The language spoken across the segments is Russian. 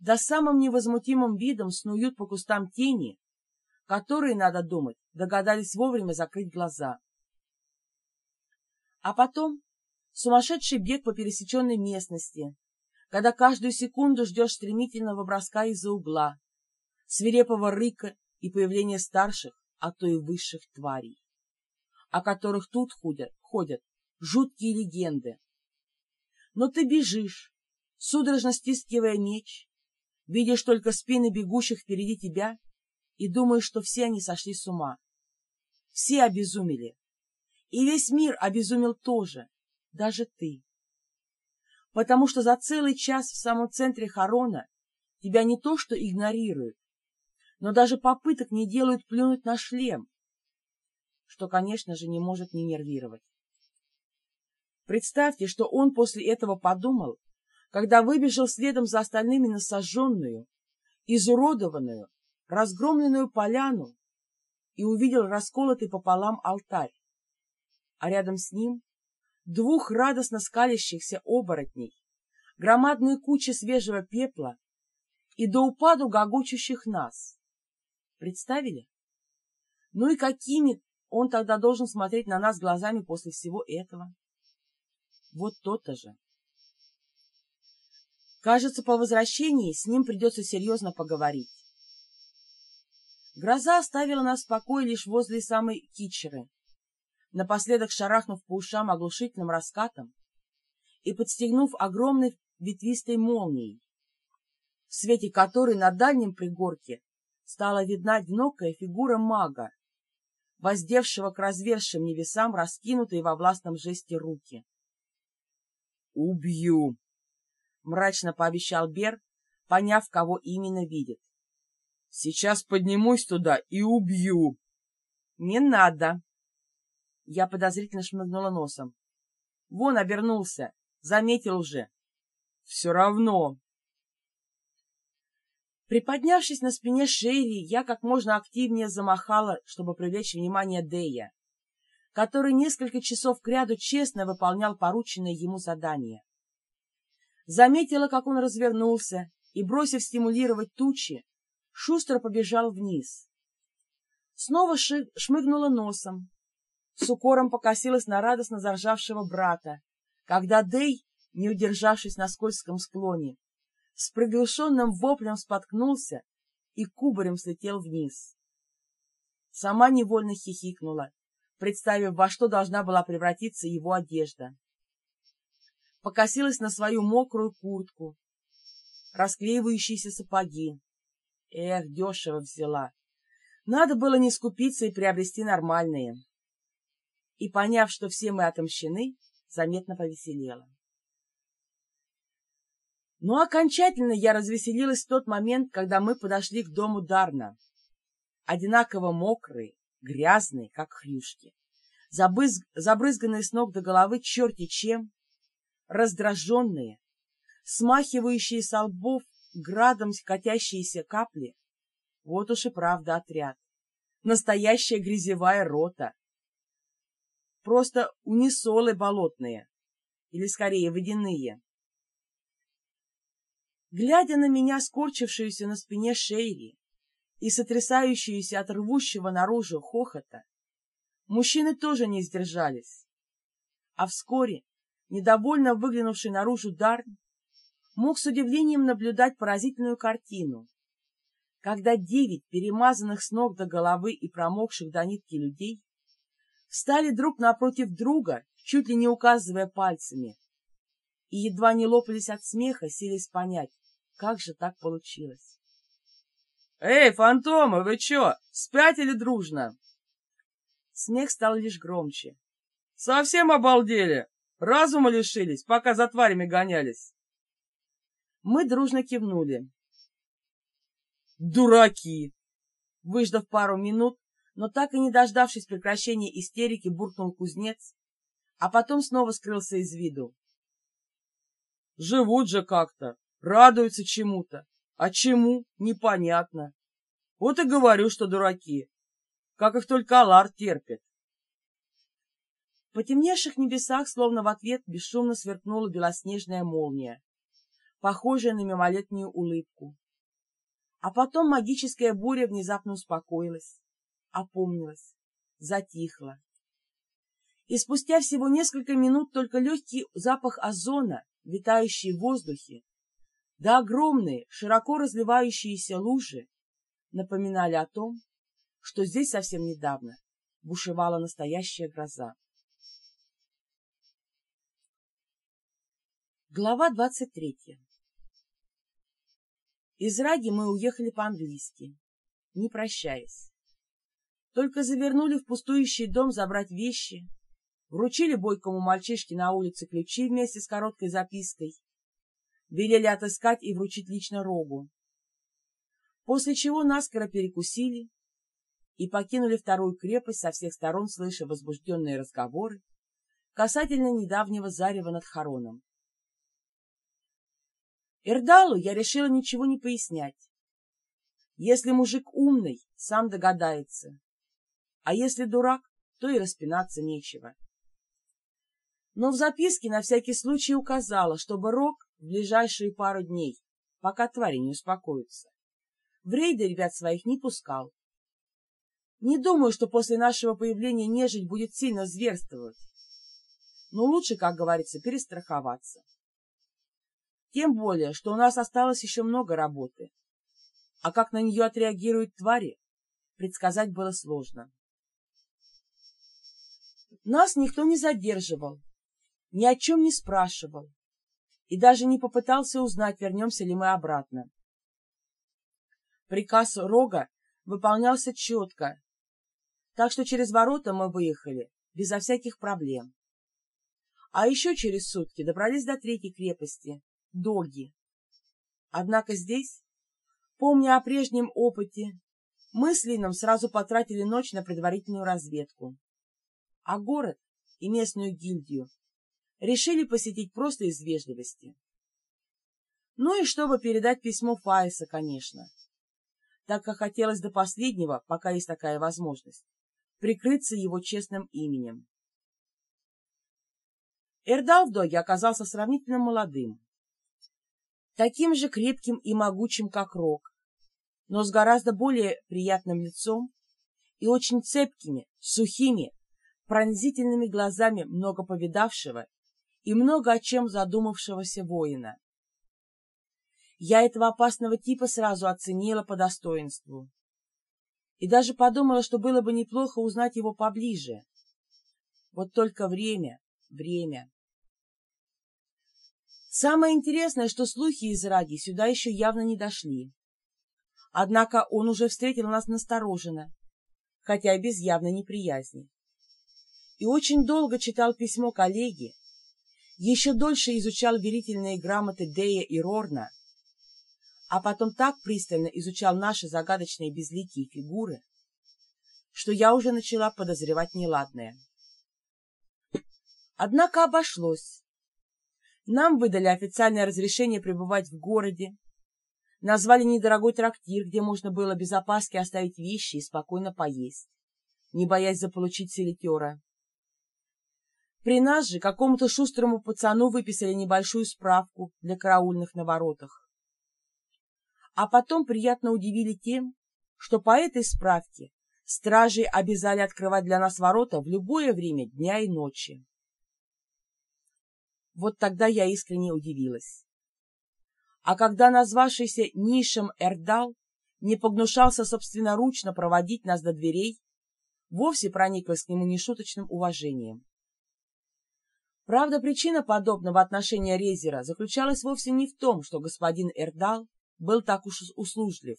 да самым невозмутимым видом снуют по кустам тени, которые, надо думать, догадались вовремя закрыть глаза. А потом сумасшедший бег по пересеченной местности, когда каждую секунду ждешь стремительного броска из-за угла, свирепого рыка и появления старших, а то и высших тварей, о которых тут ходят, ходят жуткие легенды. Но ты бежишь, судорожно стискивая меч, видишь только спины бегущих впереди тебя и думаешь, что все они сошли с ума. Все обезумели. И весь мир обезумел тоже, даже ты. Потому что за целый час в самом центре Харона тебя не то что игнорируют, но даже попыток не делают плюнуть на шлем, что, конечно же, не может не нервировать. Представьте, что он после этого подумал, когда выбежал следом за остальными на сожженную, изуродованную, разгромленную поляну и увидел расколотый пополам алтарь, а рядом с ним двух радостно скалящихся оборотней, громадную кучу свежего пепла и до упаду гогочущих нас. Представили? Ну и какими он тогда должен смотреть на нас глазами после всего этого? Вот то-то же. Кажется, по возвращении с ним придется серьезно поговорить. Гроза оставила нас в покое лишь возле самой Китчеры, напоследок шарахнув по ушам оглушительным раскатом и подстегнув огромной ветвистой молнией, в свете которой на дальнем пригорке стала видна одинокая фигура мага, воздевшего к развершим небесам раскинутые во властном жесте руки. «Убью!» — мрачно пообещал Бер, поняв, кого именно видит. «Сейчас поднимусь туда и убью!» «Не надо!» Я подозрительно шмыгнула носом. «Вон обернулся, заметил уже!» «Все равно!» Приподнявшись на спине Шейри, я как можно активнее замахала, чтобы привлечь внимание Дэя который несколько часов кряду честно выполнял порученное ему задание. Заметила, как он развернулся и, бросив стимулировать тучи, шустро побежал вниз. Снова шмыгнула носом, с укором покосилась на радостно заржавшего брата, когда Дэй, не удержавшись на скользком склоне, с приглушенным воплем споткнулся и кубарем слетел вниз. Сама невольно хихикнула, представив, во что должна была превратиться его одежда. Покосилась на свою мокрую куртку, расклеивающиеся сапоги. Эх, дешево взяла. Надо было не скупиться и приобрести нормальные. И, поняв, что все мы отомщены, заметно повеселела. Но окончательно я развеселилась в тот момент, когда мы подошли к дому Дарна. Одинаково мокрые, грязные, как хрюшки, забыз... забрызганные с ног до головы черти чем, раздраженные, смахивающие со лбов градом катящиеся капли. Вот уж и правда отряд. Настоящая грязевая рота. Просто унисолы болотные, или скорее водяные. Глядя на меня, скорчившуюся на спине Шейри, и сотрясающуюся от рвущего наружу хохота, мужчины тоже не сдержались. А вскоре, недовольно выглянувший наружу Дарн, мог с удивлением наблюдать поразительную картину, когда девять перемазанных с ног до головы и промокших до нитки людей встали друг напротив друга, чуть ли не указывая пальцами, и едва не лопались от смеха, селись понять, как же так получилось. «Эй, фантомы, вы чё, спятили дружно?» Смех стал лишь громче. «Совсем обалдели? Разума лишились, пока за тварями гонялись?» Мы дружно кивнули. «Дураки!» Выждав пару минут, но так и не дождавшись прекращения истерики, буркнул кузнец, а потом снова скрылся из виду. «Живут же как-то, радуются чему-то, а чему — непонятно. Вот и говорю, что дураки. Как их только Алар терпит. В потемневших небесах, словно в ответ, бесшумно сверкнула белоснежная молния. похожее на мимолетнюю улыбку. А потом магическая буря внезапно успокоилась, опомнилась, затихла. И спустя всего несколько минут только легкий запах озона, витающий в воздухе, да огромные, широко разливающиеся лужи напоминали о том, что здесь совсем недавно бушевала настоящая гроза. Глава двадцать третья Из Раги мы уехали по-английски, не прощаясь. Только завернули в пустующий дом забрать вещи, вручили бойкому мальчишке на улице ключи вместе с короткой запиской, велели отыскать и вручить лично Рогу. После чего наскоро перекусили и покинули вторую крепость со всех сторон, слыша возбужденные разговоры касательно недавнего зарева над Хароном. Эрдалу я решила ничего не пояснять. Если мужик умный, сам догадается. А если дурак, то и распинаться нечего. Но в записке на всякий случай указала, чтобы Рок в ближайшие пару дней, пока твари не успокоятся, в рейды ребят своих не пускал. Не думаю, что после нашего появления нежить будет сильно зверствовать. Но лучше, как говорится, перестраховаться. Тем более, что у нас осталось еще много работы. А как на нее отреагируют твари, предсказать было сложно. Нас никто не задерживал, ни о чем не спрашивал и даже не попытался узнать, вернемся ли мы обратно. Приказ Рога выполнялся четко, так что через ворота мы выехали безо всяких проблем. А еще через сутки добрались до третьей крепости, Доги. Однако здесь, помня о прежнем опыте, мы с Лином сразу потратили ночь на предварительную разведку. А город и местную гильдию решили посетить просто из вежливости. Ну и чтобы передать письмо Фаиса, конечно, так как хотелось до последнего, пока есть такая возможность, прикрыться его честным именем. Эрдал в доге оказался сравнительно молодым, таким же крепким и могучим, как Рок, но с гораздо более приятным лицом и очень цепкими, сухими, пронзительными глазами много повидавшего и много о чем задумавшегося воина. Я этого опасного типа сразу оценила по достоинству. И даже подумала, что было бы неплохо узнать его поближе. Вот только время, время. Самое интересное, что слухи из Раги сюда еще явно не дошли. Однако он уже встретил нас настороженно, хотя и без явной неприязни. И очень долго читал письмо коллеги, еще дольше изучал верительные грамоты Дея и Рорна, а потом так пристально изучал наши загадочные безликие фигуры, что я уже начала подозревать неладное. Однако обошлось. Нам выдали официальное разрешение пребывать в городе, назвали недорогой трактир, где можно было без опаски оставить вещи и спокойно поесть, не боясь заполучить селитера. При нас же какому-то шустрому пацану выписали небольшую справку для караульных на воротах. А потом приятно удивили тем, что по этой справке стражи обязали открывать для нас ворота в любое время дня и ночи. Вот тогда я искренне удивилась. А когда назвавшийся Нишем Эрдал не погнушался собственноручно проводить нас до дверей, вовсе прониклась к нему нешуточным уважением. Правда, причина подобного отношения Резера заключалась вовсе не в том, что господин Эрдал был так уж услужлив.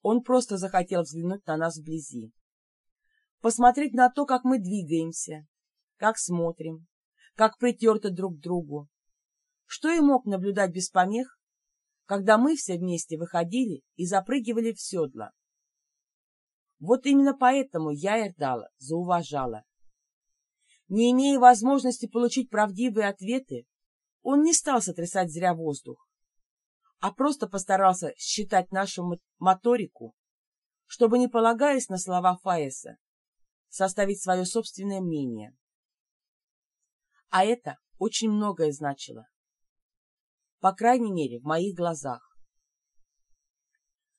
Он просто захотел взглянуть на нас вблизи. Посмотреть на то, как мы двигаемся, как смотрим, как притерты друг к другу. Что и мог наблюдать без помех, когда мы все вместе выходили и запрыгивали в седла. Вот именно поэтому я Эрдала зауважала. Не имея возможности получить правдивые ответы, он не стал сотрясать зря воздух, а просто постарался считать нашу моторику, чтобы, не полагаясь на слова Фаеса, составить свое собственное мнение. А это очень многое значило. по крайней мере, в моих глазах.